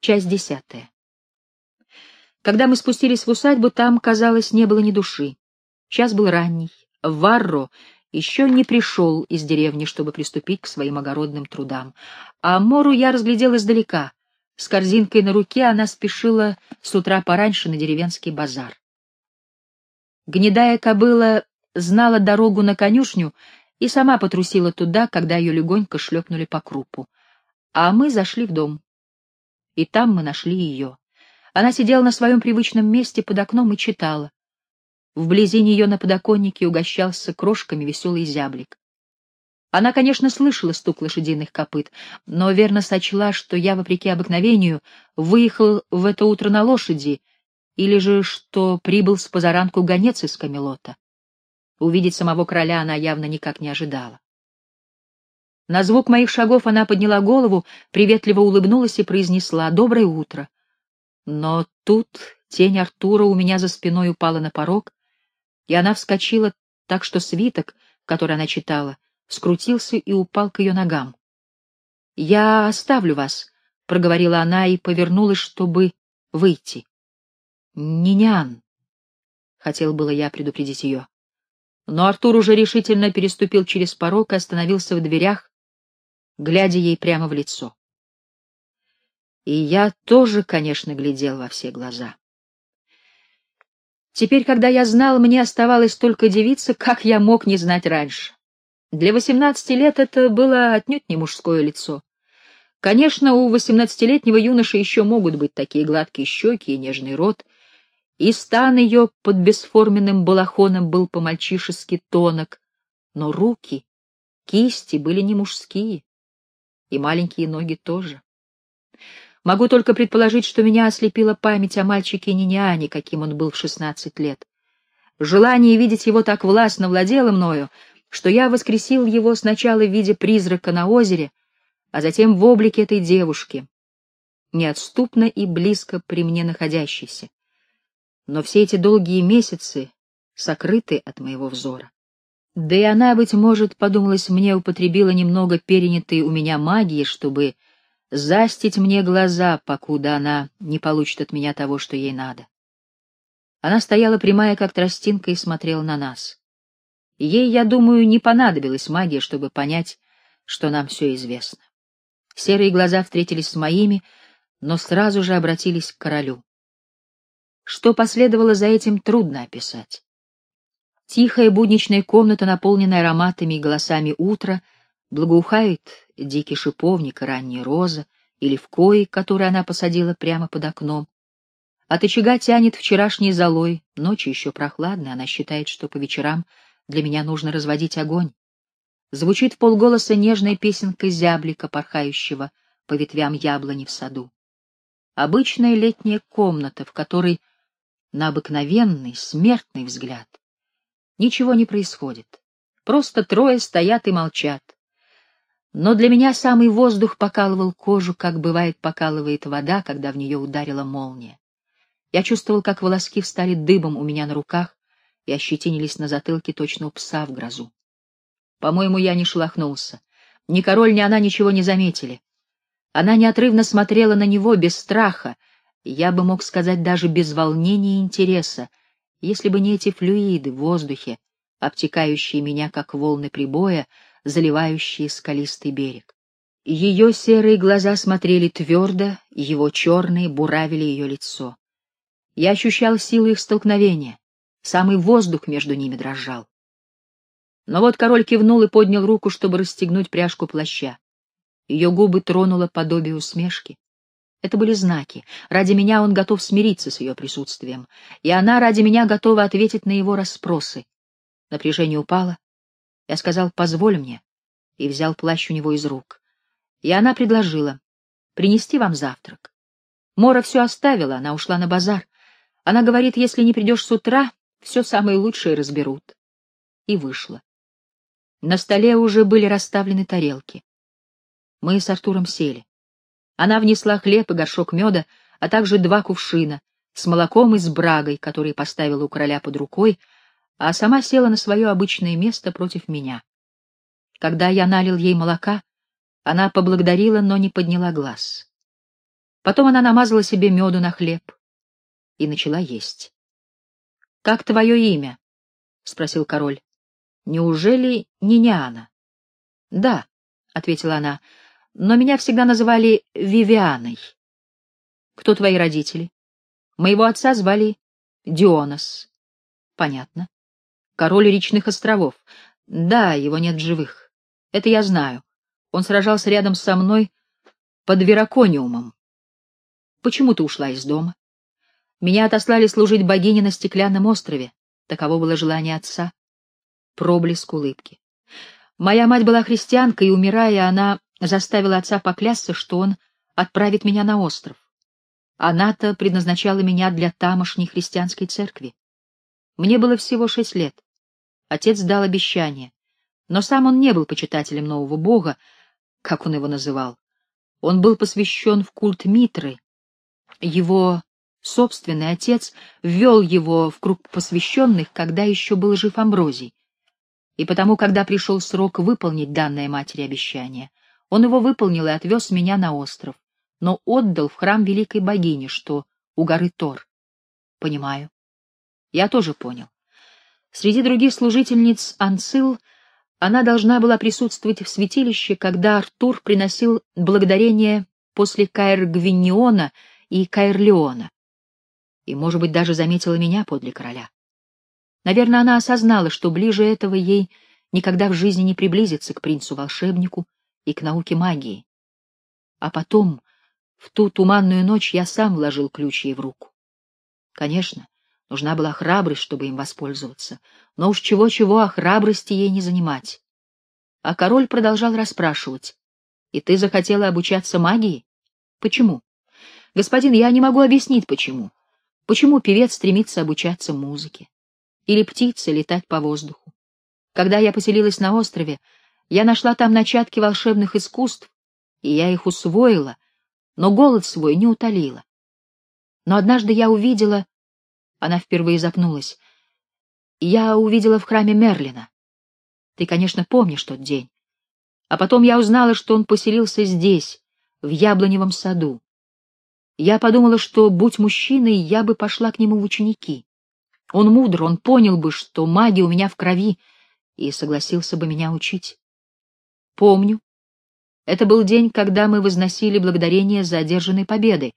Часть десятая. Когда мы спустились в усадьбу, там, казалось, не было ни души. Час был ранний. Варро еще не пришел из деревни, чтобы приступить к своим огородным трудам. А Мору я разглядел издалека. С корзинкой на руке она спешила с утра пораньше на деревенский базар. Гнедая кобыла знала дорогу на конюшню и сама потрусила туда, когда ее легонько шлепнули по крупу. А мы зашли в дом и там мы нашли ее. Она сидела на своем привычном месте под окном и читала. Вблизи нее на подоконнике угощался крошками веселый зяблик. Она, конечно, слышала стук лошадиных копыт, но верно сочла, что я, вопреки обыкновению, выехал в это утро на лошади, или же что прибыл с позаранку гонец из Камелота. Увидеть самого короля она явно никак не ожидала. На звук моих шагов она подняла голову, приветливо улыбнулась и произнесла «Доброе утро». Но тут тень Артура у меня за спиной упала на порог, и она вскочила так, что свиток, который она читала, скрутился и упал к ее ногам. «Я оставлю вас», — проговорила она и повернулась, чтобы выйти. «Нинян», — хотел было я предупредить ее. Но Артур уже решительно переступил через порог и остановился в дверях, глядя ей прямо в лицо. И я тоже, конечно, глядел во все глаза. Теперь, когда я знал, мне оставалось только дивиться, как я мог не знать раньше. Для восемнадцати лет это было отнюдь не мужское лицо. Конечно, у восемнадцатилетнего юноши еще могут быть такие гладкие щеки и нежный рот, и стан ее под бесформенным балахоном был по-мальчишески тонок, но руки, кисти были не мужские и маленькие ноги тоже. Могу только предположить, что меня ослепила память о мальчике Ниняне, каким он был в шестнадцать лет. Желание видеть его так властно владело мною, что я воскресил его сначала в виде призрака на озере, а затем в облике этой девушки, неотступно и близко при мне находящейся. Но все эти долгие месяцы сокрыты от моего взора. Да и она, быть может, подумалось мне, употребила немного перенятой у меня магии, чтобы застить мне глаза, покуда она не получит от меня того, что ей надо. Она стояла прямая, как тростинка, и смотрела на нас. Ей, я думаю, не понадобилась магия, чтобы понять, что нам все известно. Серые глаза встретились с моими, но сразу же обратились к королю. Что последовало за этим, трудно описать. Тихая будничная комната, наполненная ароматами и голосами утра, благоухает дикий шиповник и ранняя роза, или в кои, которые она посадила прямо под окном. От очага тянет вчерашней золой, ночи еще прохладные, она считает, что по вечерам для меня нужно разводить огонь. Звучит в полголоса нежная песенка зяблика, порхающего по ветвям яблони в саду. Обычная летняя комната, в которой на обыкновенный, смертный взгляд Ничего не происходит. Просто трое стоят и молчат. Но для меня самый воздух покалывал кожу, как бывает покалывает вода, когда в нее ударила молния. Я чувствовал, как волоски встали дыбом у меня на руках и ощетинились на затылке точно у пса в грозу. По-моему, я не шелохнулся. Ни король, ни она ничего не заметили. Она неотрывно смотрела на него без страха, я бы мог сказать даже без волнения и интереса, если бы не эти флюиды в воздухе, обтекающие меня, как волны прибоя, заливающие скалистый берег. Ее серые глаза смотрели твердо, его черные буравили ее лицо. Я ощущал силу их столкновения, самый воздух между ними дрожал. Но вот король кивнул и поднял руку, чтобы расстегнуть пряжку плаща. Ее губы тронуло подобие усмешки. Это были знаки. Ради меня он готов смириться с ее присутствием, и она ради меня готова ответить на его расспросы. Напряжение упало. Я сказал «позволь мне» и взял плащ у него из рук. И она предложила принести вам завтрак. Мора все оставила, она ушла на базар. Она говорит, если не придешь с утра, все самое лучшее разберут. И вышла. На столе уже были расставлены тарелки. Мы с Артуром сели. Она внесла хлеб и горшок меда, а также два кувшина с молоком и с брагой, которые поставила у короля под рукой, а сама села на свое обычное место против меня. Когда я налил ей молока, она поблагодарила, но не подняла глаз. Потом она намазала себе меду на хлеб и начала есть. — Как твое имя? — спросил король. — Неужели Ниняна? — Да, — ответила она, — но меня всегда называли Вивианой. — Кто твои родители? Моего отца звали Дионос. — Понятно. Король речных островов. Да, его нет живых. Это я знаю. Он сражался рядом со мной под Веракониумом. Почему ты ушла из дома? Меня отослали служить богине на стеклянном острове. Таково было желание отца. Проблеск улыбки. Моя мать была христианкой, и, умирая, она заставила отца поклясться, что он отправит меня на остров. Она-то предназначала меня для тамошней христианской церкви. Мне было всего шесть лет. Отец дал обещание, но сам он не был почитателем нового бога, как он его называл. Он был посвящен в культ Митры. Его собственный отец ввел его в круг посвященных, когда еще был жив Амброзий. И потому, когда пришел срок выполнить данное матери обещание, он его выполнил и отвез меня на остров, но отдал в храм великой богини, что у горы Тор. Понимаю. Я тоже понял. Среди других служительниц Анцил она должна была присутствовать в святилище, когда Артур приносил благодарение после Каэр-Гвиньона и Каэрлеона. И, может быть, даже заметила меня подле короля. Наверное, она осознала, что ближе этого ей никогда в жизни не приблизиться к принцу-волшебнику и к науке магии. А потом, в ту туманную ночь, я сам вложил ключ ей в руку. Конечно, нужна была храбрость, чтобы им воспользоваться, но уж чего-чего, а храбрости ей не занимать. А король продолжал расспрашивать. «И ты захотела обучаться магии? Почему?» «Господин, я не могу объяснить, почему. Почему певец стремится обучаться музыке? Или птица летать по воздуху? Когда я поселилась на острове, я нашла там начатки волшебных искусств, и я их усвоила, но голод свой не утолила. Но однажды я увидела... Она впервые запнулась. Я увидела в храме Мерлина. Ты, конечно, помнишь тот день. А потом я узнала, что он поселился здесь, в яблоневом саду. Я подумала, что, будь мужчиной, я бы пошла к нему в ученики. Он мудр, он понял бы, что магия у меня в крови, и согласился бы меня учить. Помню. Это был день, когда мы возносили благодарение за одержанные победы.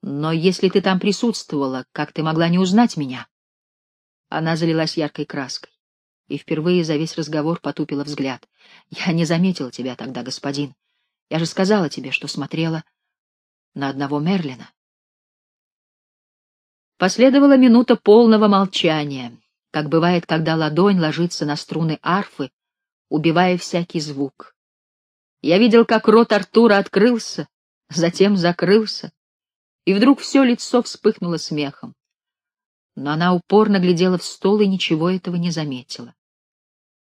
Но если ты там присутствовала, как ты могла не узнать меня? Она залилась яркой краской и впервые за весь разговор потупила взгляд. Я не заметила тебя тогда, господин. Я же сказала тебе, что смотрела на одного Мерлина. Последовала минута полного молчания, как бывает, когда ладонь ложится на струны арфы, убивая всякий звук. Я видел, как рот Артура открылся, затем закрылся, и вдруг все лицо вспыхнуло смехом. Но она упорно глядела в стол и ничего этого не заметила.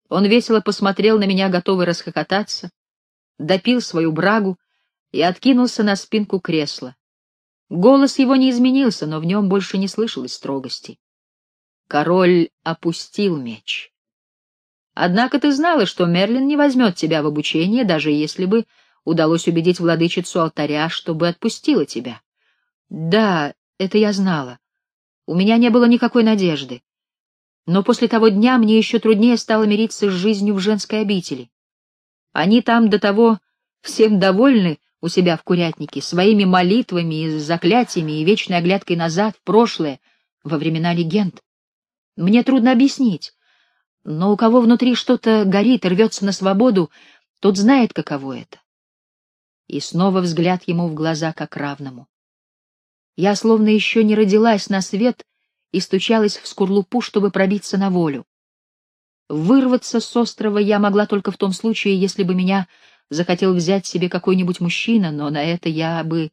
Он весело посмотрел на меня, готовый расхохотаться, допил свою брагу и откинулся на спинку кресла. Голос его не изменился, но в нем больше не слышалось строгости. Король опустил меч. Однако ты знала, что Мерлин не возьмет тебя в обучение, даже если бы удалось убедить владычицу алтаря, чтобы отпустила тебя. Да, это я знала. У меня не было никакой надежды. Но после того дня мне еще труднее стало мириться с жизнью в женской обители. Они там до того всем довольны, у себя в курятнике своими молитвами и заклятиями и вечной оглядкой назад, в прошлое, во времена легенд. Мне трудно объяснить, но у кого внутри что-то горит и рвется на свободу, тот знает, каково это. И снова взгляд ему в глаза как равному. Я словно еще не родилась на свет и стучалась в скорлупу, чтобы пробиться на волю. Вырваться с острова я могла только в том случае, если бы меня захотел взять себе какой-нибудь мужчина, но на это я бы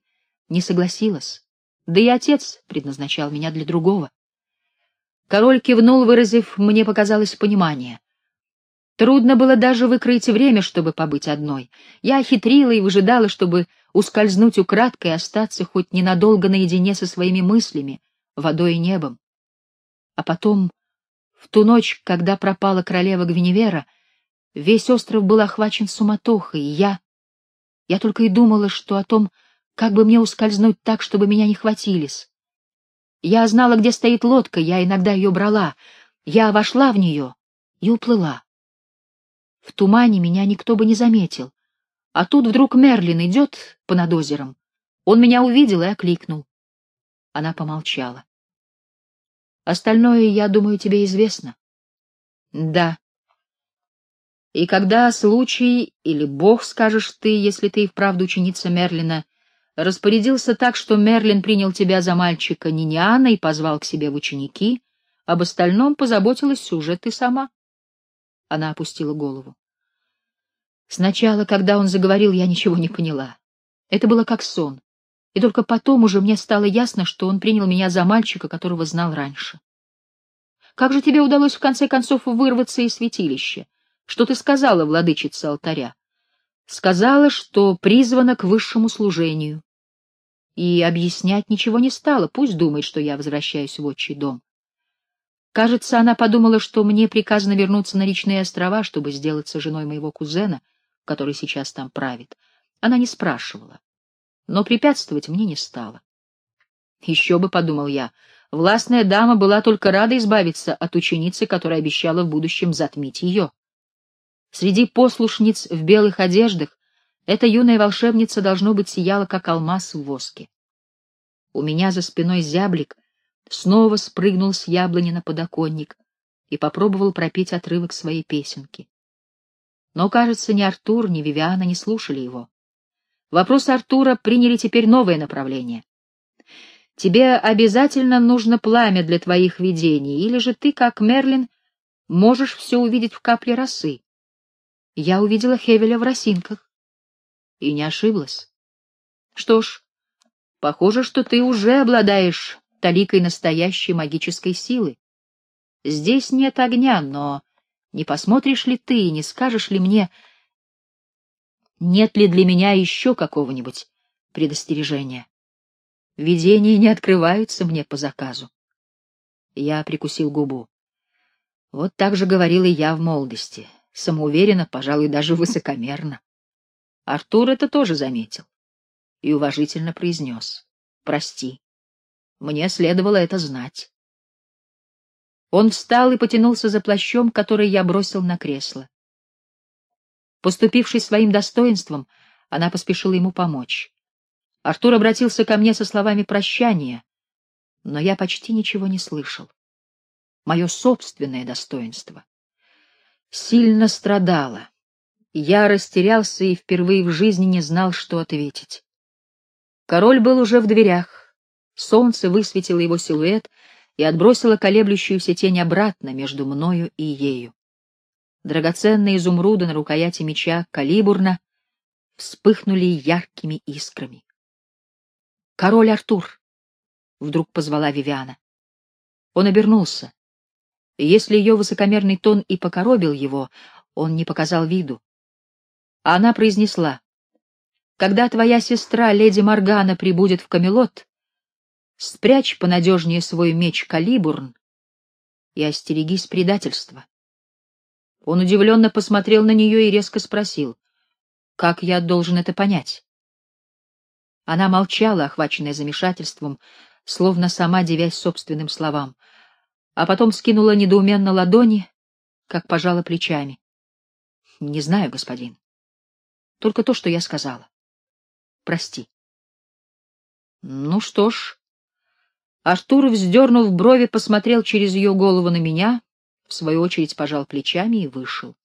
не согласилась. Да и отец предназначал меня для другого. Король кивнул, выразив, мне показалось, понимание. Трудно было даже выкроить время, чтобы побыть одной. Я хитрила и выжидала, чтобы ускользнуть украдкой и остаться хоть ненадолго наедине со своими мыслями, водой и небом. А потом, в ту ночь, когда пропала королева Гвиневера, Весь остров был охвачен суматохой, и я... Я только и думала, что о том, Как бы мне ускользнуть так, чтобы меня не хватились? Я знала, где стоит лодка, я иногда ее брала. Я вошла в нее и уплыла. В тумане меня никто бы не заметил. А тут вдруг Мерлин идет понад озером. Он меня увидел и окликнул. Она помолчала. Остальное, я думаю, тебе известно. Да. И когда случай, или Бог, скажешь ты, если ты и вправду ученица Мерлина, распорядился так, что Мерлин принял тебя за мальчика Ниниана и позвал к себе в ученики, об остальном позаботилась уже ты сама. Она опустила голову. Сначала, когда он заговорил, я ничего не поняла. Это было как сон. И только потом уже мне стало ясно, что он принял меня за мальчика, которого знал раньше. Как же тебе удалось в конце концов вырваться из святилища? Что ты сказала, владычица алтаря? Сказала, что призвана к высшему служению. И объяснять ничего не стала, пусть думает, что я возвращаюсь в отчий дом. Кажется, она подумала, что мне приказано вернуться на речные острова, чтобы сделаться женой моего кузена, который сейчас там правит. Она не спрашивала, но препятствовать мне не стала. Еще бы, — подумал я, — Властная дама была только рада избавиться от ученицы, которая обещала в будущем затмить ее. Среди послушниц в белых одеждах эта юная волшебница, должно быть, сияла, как алмаз в воске. У меня за спиной зяблик снова спрыгнул с яблони на подоконник и попробовал пропеть отрывок своей песенки. Но, кажется, ни Артур, ни Вивиана не слушали его. Вопросы Артура приняли теперь новое направление. Тебе обязательно нужно пламя для твоих видений, или же ты, как Мерлин, можешь все увидеть в капле росы. Я увидела Хевеля в росинках. И не ошиблась. Что ж, похоже, что ты уже обладаешь таликой настоящей магической силы. Здесь нет огня, но не посмотришь ли ты и не скажешь ли мне, нет ли для меня еще какого-нибудь предостережения? Видения не открываются мне по заказу. Я прикусил губу. Вот так же говорил и я в молодости, самоуверенно, пожалуй, даже высокомерно. Артур это тоже заметил и уважительно произнес. «Прости, мне следовало это знать». Он встал и потянулся за плащом, который я бросил на кресло. Поступившись своим достоинством, она поспешила ему помочь. Артур обратился ко мне со словами прощания, но я почти ничего не слышал. Мое собственное достоинство сильно страдало. Я растерялся и впервые в жизни не знал, что ответить. Король был уже в дверях. Солнце высветило его силуэт и отбросило колеблющуюся тень обратно между мною и ею. Драгоценные изумруды на рукояти меча калибурна вспыхнули яркими искрами. Король Артур! — вдруг позвала Вивиана. Он обернулся. Если ее высокомерный тон и покоробил его, он не показал виду. Она произнесла, «Когда твоя сестра, леди Моргана, прибудет в Камелот, спрячь понадежнее свой меч Калибурн и остерегись предательства». Он удивленно посмотрел на нее и резко спросил, «Как я должен это понять?» Она молчала, охваченная замешательством, словно сама девясь собственным словам, а потом скинула недоуменно ладони, как пожала плечами. — Не знаю, господин. Только то, что я сказала. Прости. — Ну что ж. Артур, вздернув брови, посмотрел через ее голову на меня, в свою очередь пожал плечами и вышел.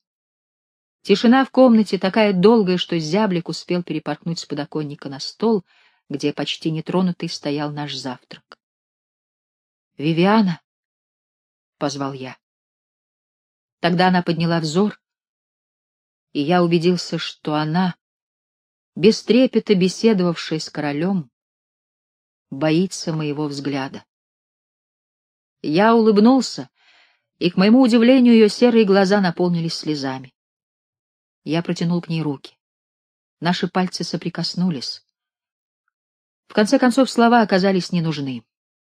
Тишина в комнате такая долгая, что зяблик успел перепорхнуть с подоконника на стол, где почти нетронутый стоял наш завтрак. «Вивиана!» — позвал я. Тогда она подняла взор, и я убедился, что она, без трепета беседовавшая с королем, боится моего взгляда. Я улыбнулся, и, к моему удивлению, ее серые глаза наполнились слезами. Я протянул к ней руки. Наши пальцы соприкоснулись. В конце концов, слова оказались не нужны.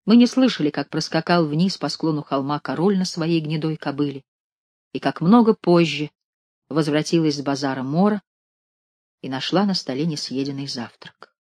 Мы не слышали, как проскакал вниз по склону холма король на своей гнедой кобыле, и как много позже возвратилась с базара Мора и нашла на столе несъеденный завтрак.